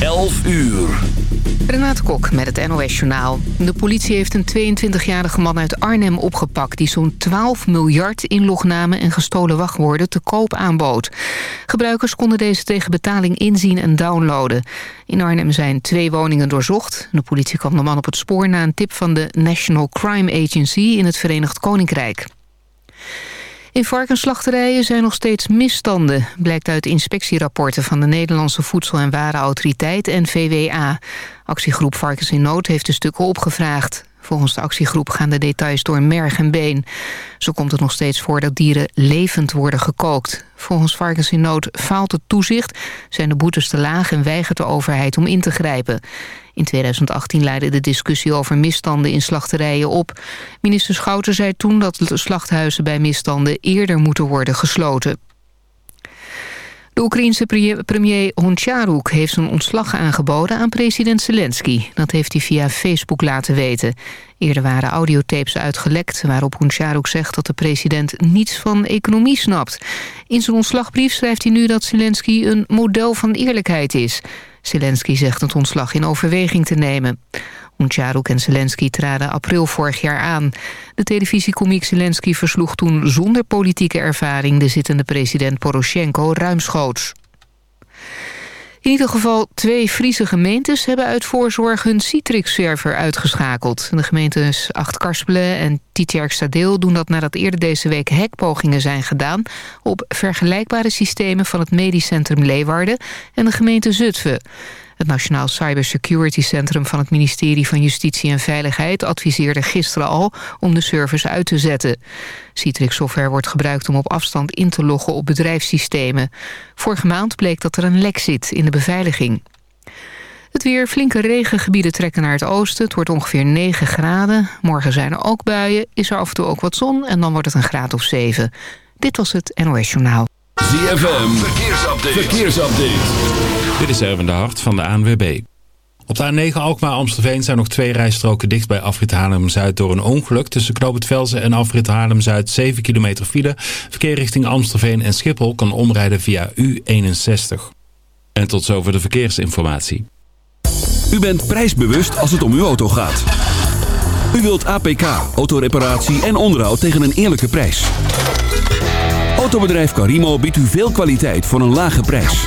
11 uur. Renate Kok met het NOS Journaal. De politie heeft een 22-jarige man uit Arnhem opgepakt... die zo'n 12 miljard inlognamen en gestolen wachtwoorden te koop aanbood. Gebruikers konden deze tegen betaling inzien en downloaden. In Arnhem zijn twee woningen doorzocht. De politie kwam de man op het spoor na een tip van de National Crime Agency in het Verenigd Koninkrijk. In varkensslachterijen zijn nog steeds misstanden... blijkt uit inspectierapporten van de Nederlandse Voedsel- en Warenautoriteit en VWA. Actiegroep Varkens in Nood heeft de stukken opgevraagd. Volgens de actiegroep gaan de details door merg en been. Zo komt het nog steeds voor dat dieren levend worden gekookt. Volgens Varkens in Nood faalt het toezicht, zijn de boetes te laag... en weigert de overheid om in te grijpen. In 2018 leidde de discussie over misstanden in slachterijen op. Minister Schouten zei toen dat slachthuizen bij misstanden eerder moeten worden gesloten. De Oekraïense premier Honcharuk heeft zijn ontslag aangeboden aan president Zelensky. Dat heeft hij via Facebook laten weten. Eerder waren audiotapes uitgelekt waarop Honcharuk zegt dat de president niets van economie snapt. In zijn ontslagbrief schrijft hij nu dat Zelensky een model van eerlijkheid is. Zelensky zegt het ontslag in overweging te nemen. Uncharuk en Zelensky traden april vorig jaar aan. De televisiekomiek Zelensky versloeg toen zonder politieke ervaring... de zittende president Poroshenko ruimschoots. In ieder geval twee Friese gemeentes hebben uit voorzorg hun Citrix-server uitgeschakeld. De gemeentes Acht-Karspelen en Tietjerkstadeel doen dat nadat eerder deze week hackpogingen zijn gedaan op vergelijkbare systemen van het Medisch Centrum Leeuwarden en de gemeente Zutphen. Het Nationaal Cybersecurity Centrum van het ministerie van Justitie en Veiligheid adviseerde gisteren al om de servers uit te zetten. Citrix software wordt gebruikt om op afstand in te loggen op bedrijfssystemen. Vorige maand bleek dat er een lek zit in de beveiliging. Het weer, flinke regengebieden trekken naar het oosten. Het wordt ongeveer 9 graden. Morgen zijn er ook buien, is er af en toe ook wat zon... en dan wordt het een graad of 7. Dit was het NOS Journaal. ZFM, verkeersupdate. verkeersupdate. Dit is Erwin de Hart van de ANWB. Op de A9 Alkmaar-Amstelveen zijn nog twee rijstroken dicht bij afrit Haarlem-Zuid door een ongeluk. Tussen Knoop en afrit Haarlem-Zuid 7 kilometer file. Verkeer richting Amstelveen en Schiphol kan omrijden via U61. En tot zover de verkeersinformatie. U bent prijsbewust als het om uw auto gaat. U wilt APK, autoreparatie en onderhoud tegen een eerlijke prijs. Autobedrijf Carimo biedt u veel kwaliteit voor een lage prijs.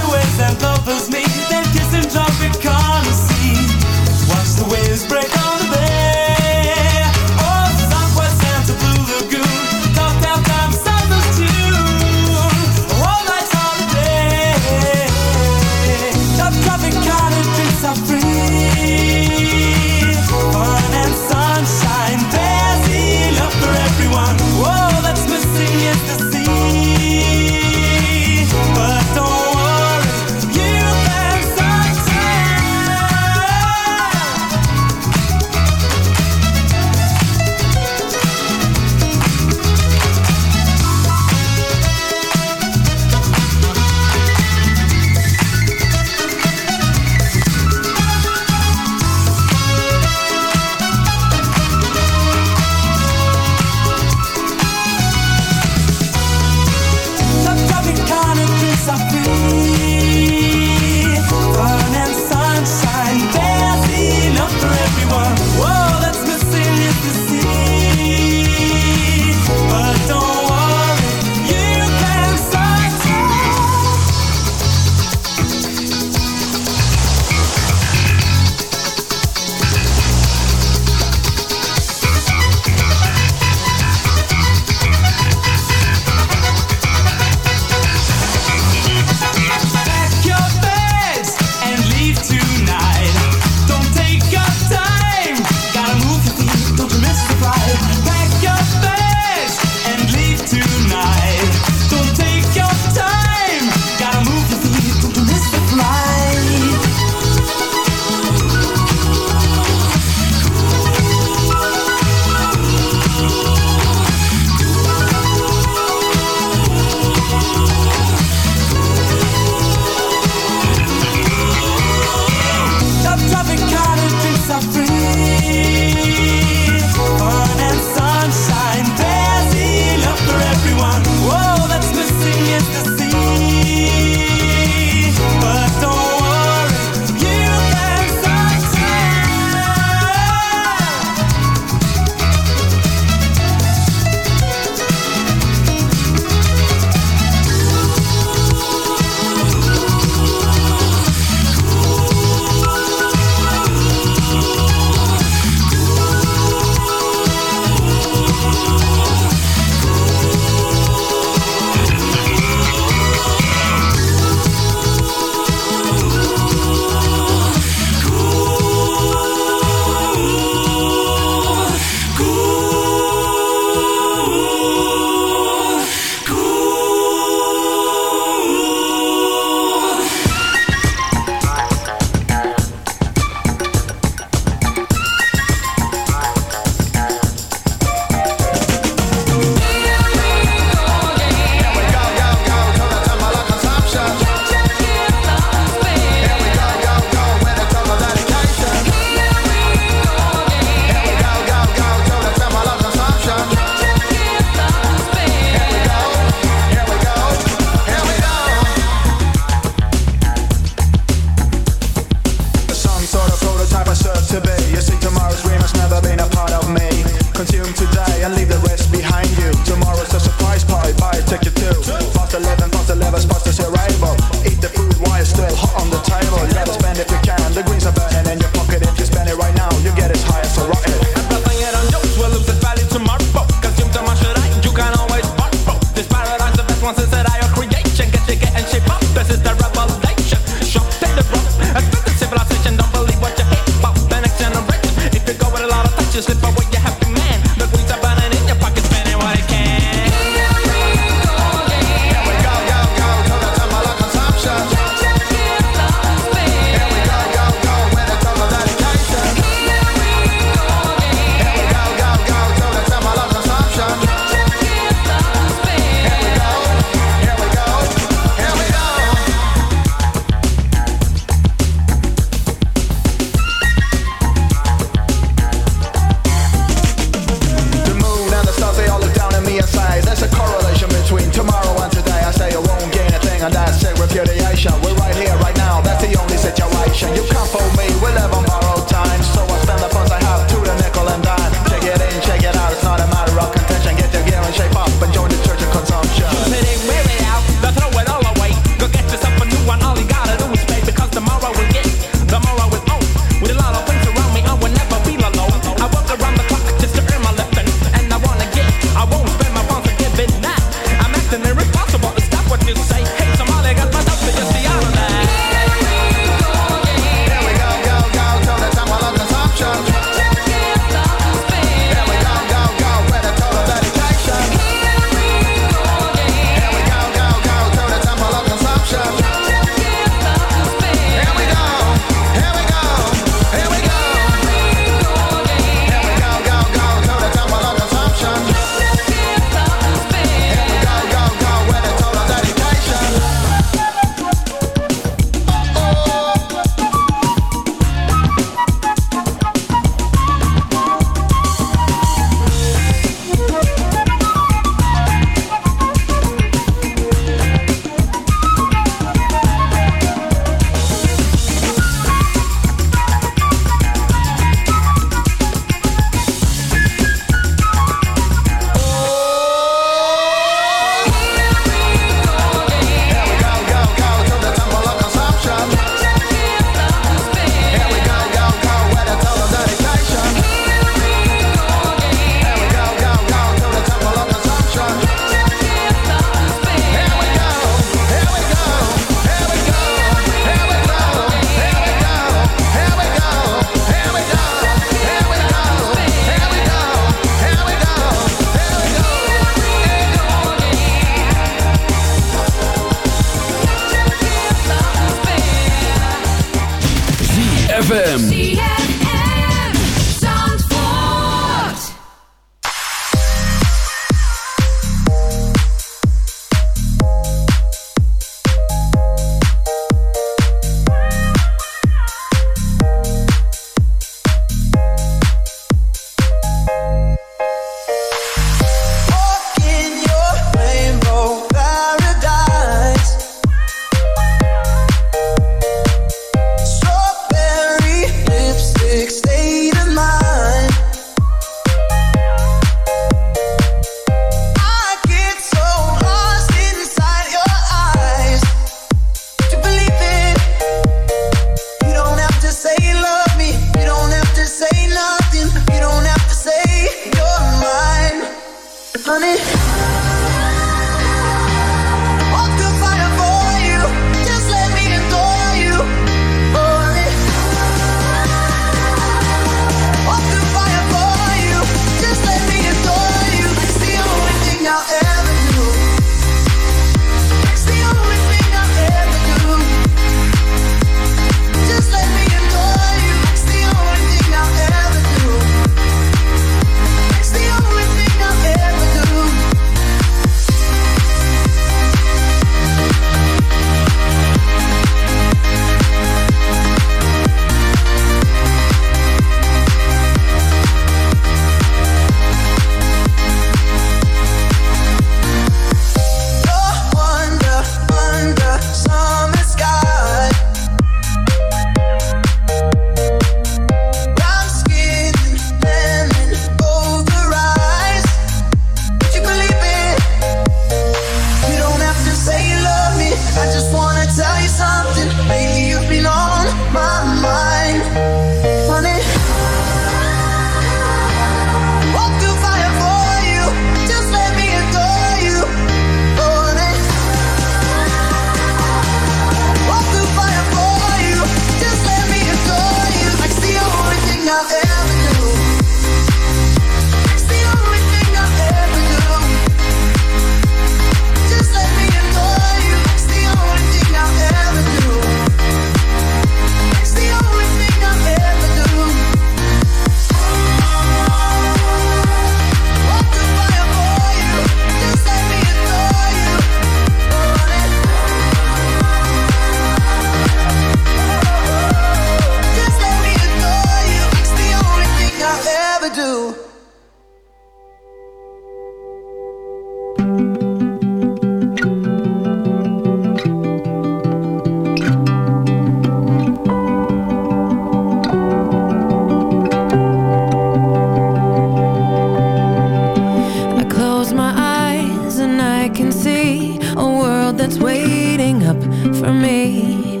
I can see a world that's waiting up for me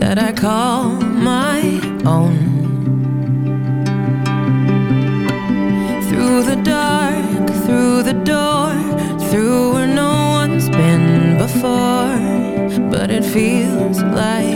That I call my own. Through the dark, through the door Through where no one's been before But it feels like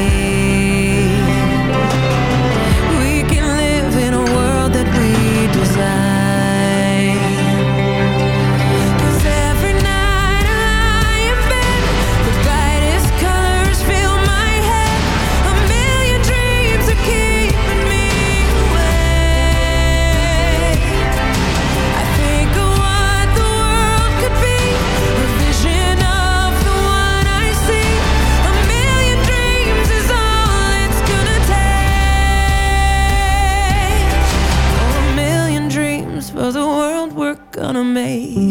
Me.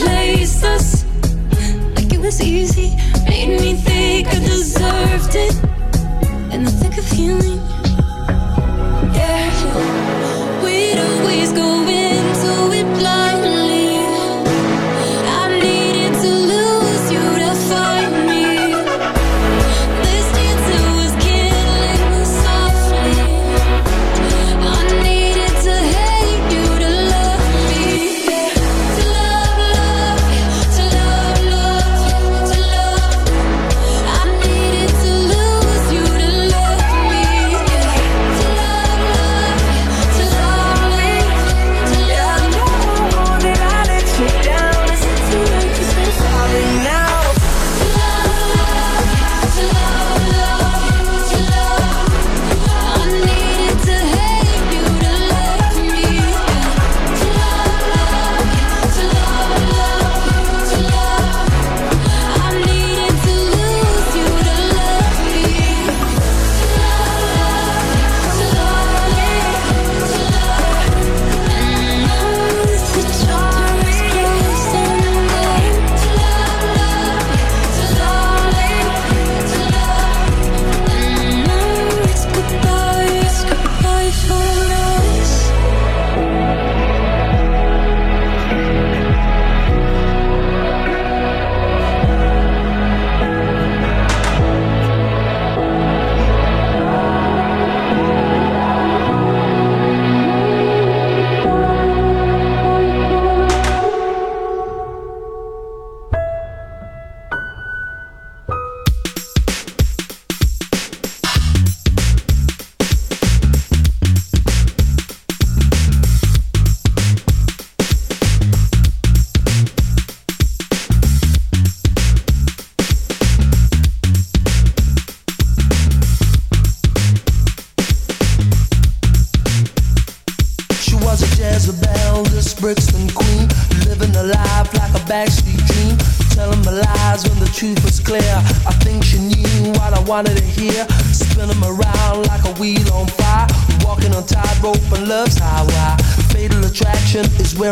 replaced us. Like it was easy, made me think I deserved it. And I think of healing.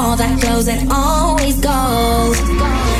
All that goes and always goes.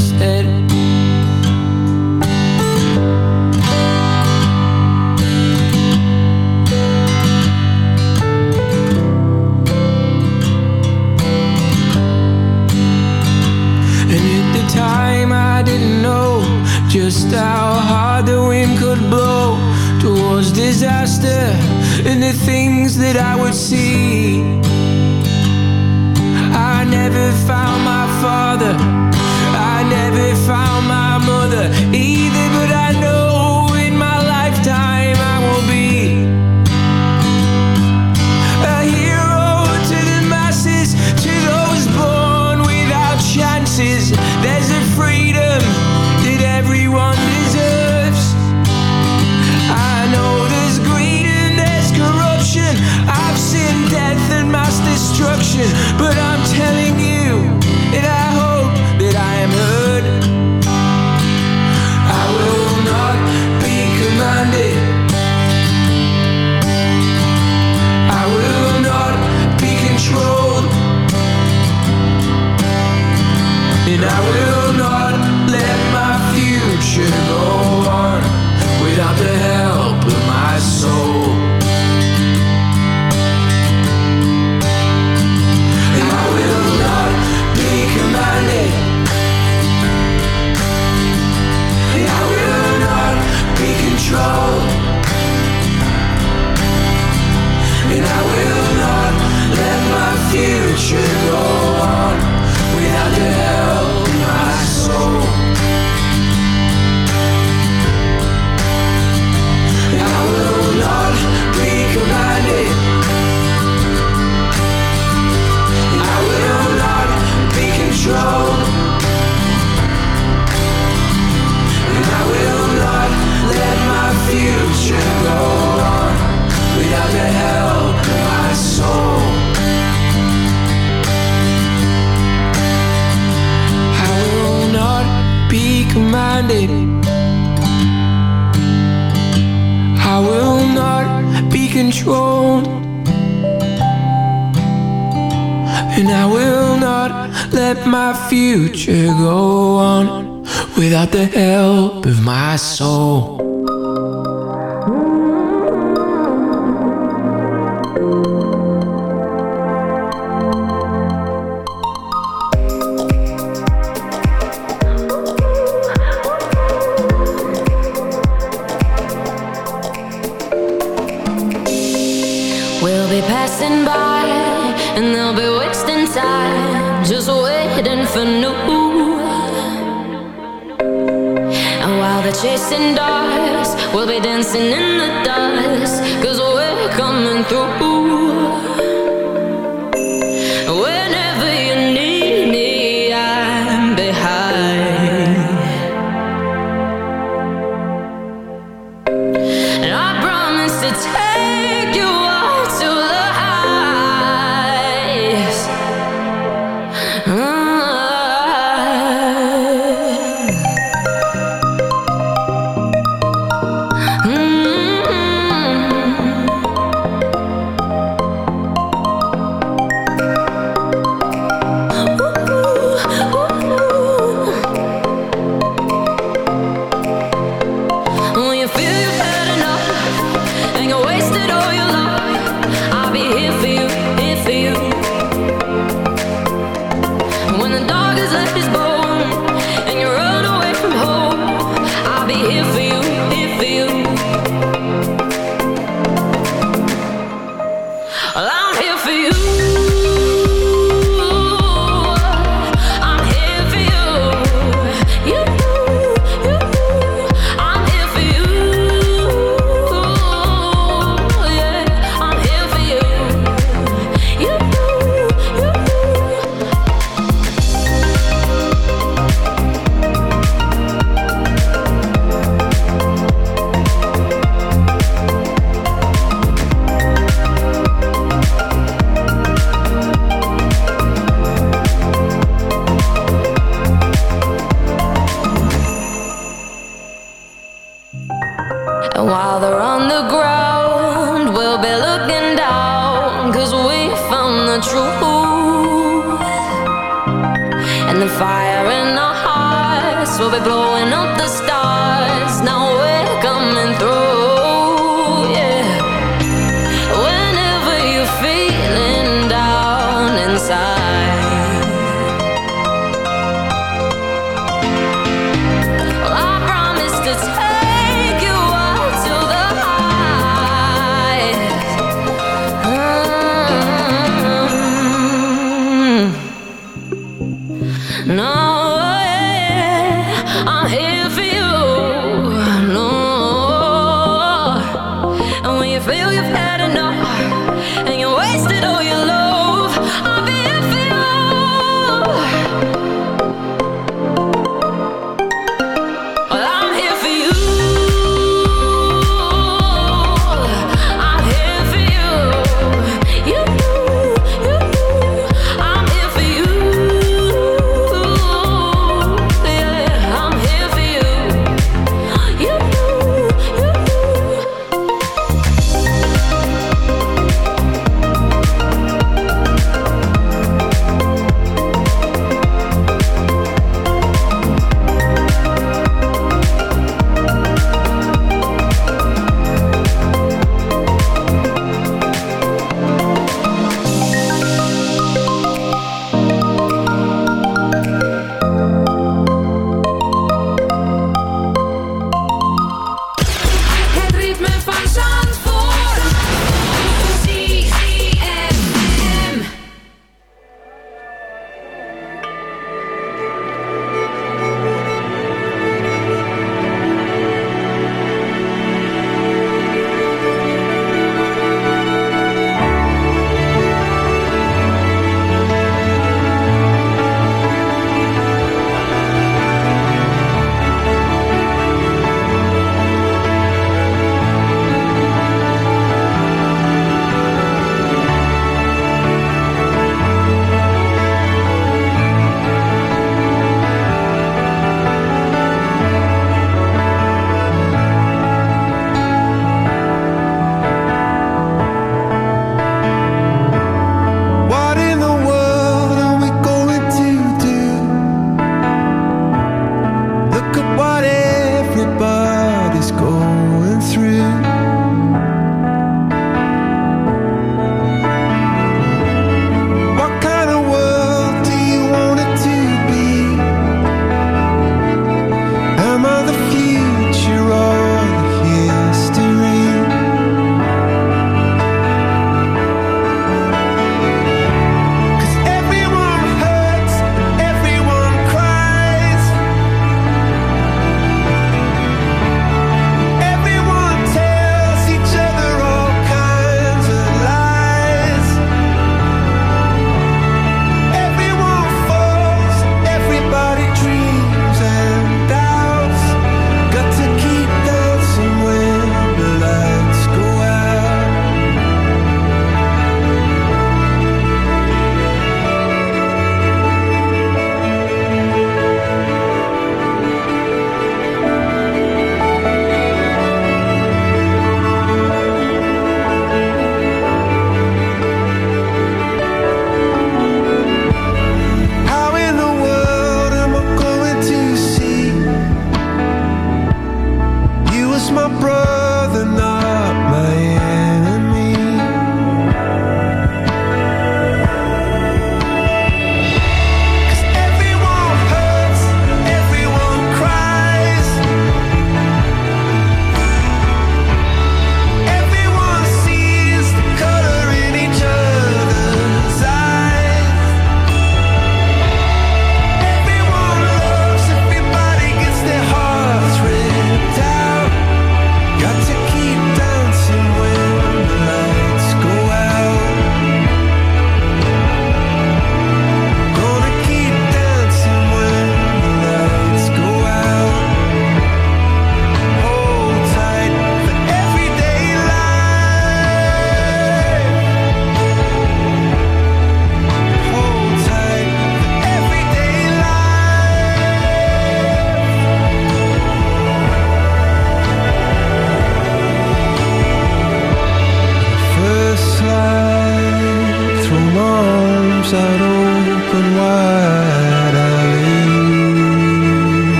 just how hard the wind could blow towards disaster and the things that I would see. I never found my father. I never found my mother my soul. They're dogs, we'll be dancing in the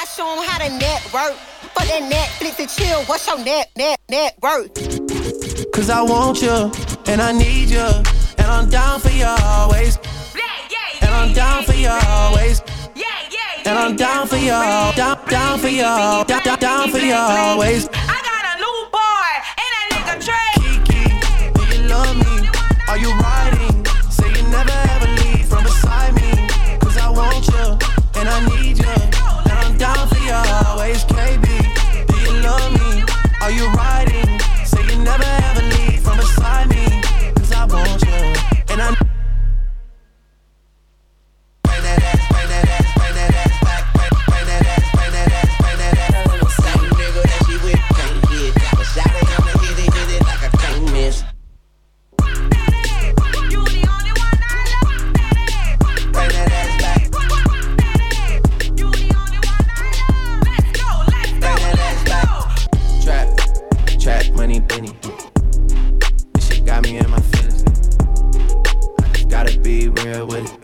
I show 'em how to network. For that Netflix and chill, what's your net, net, net worth? Cause I want you, and I need you. And I'm down for you always. And I'm down for you always. And I'm down for you, down, down for you, down, down, down for you always. I got a new boy and that nigga Trey. Do you love me? Are you riding? Down for you always, KB. Do you love me? Are you riding? Be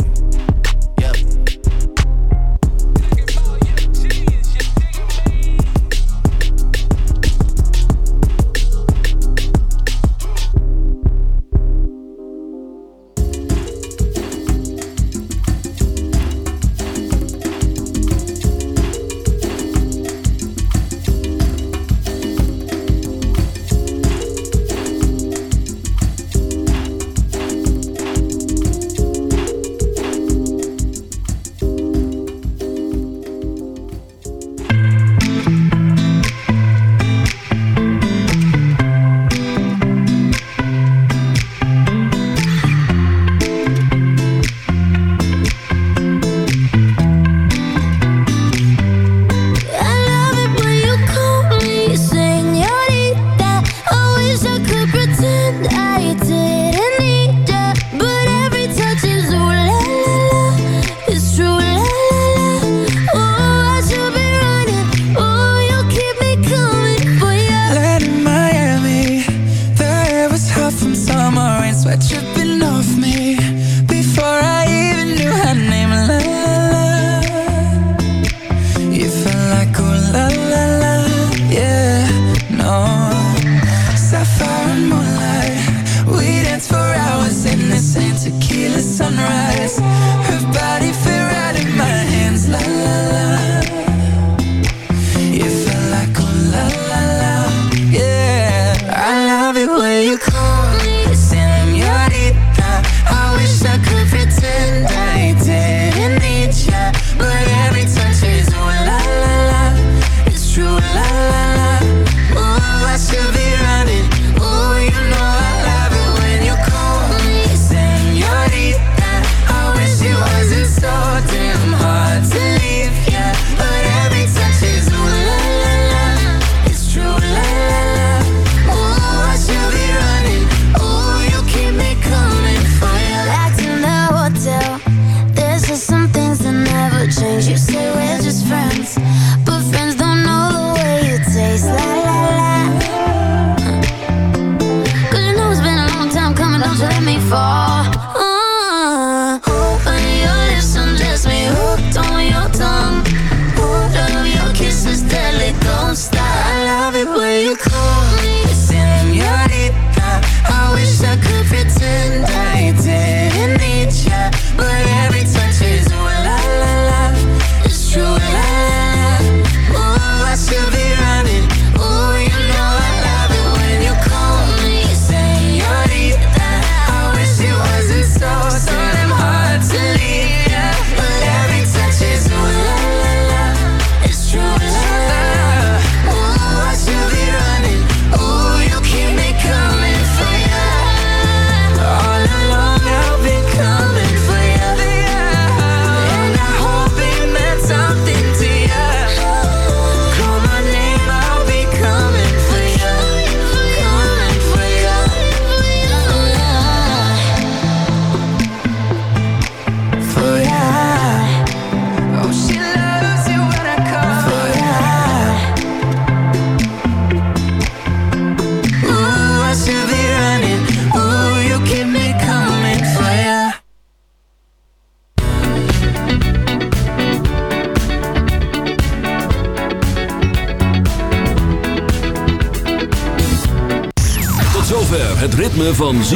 things you say.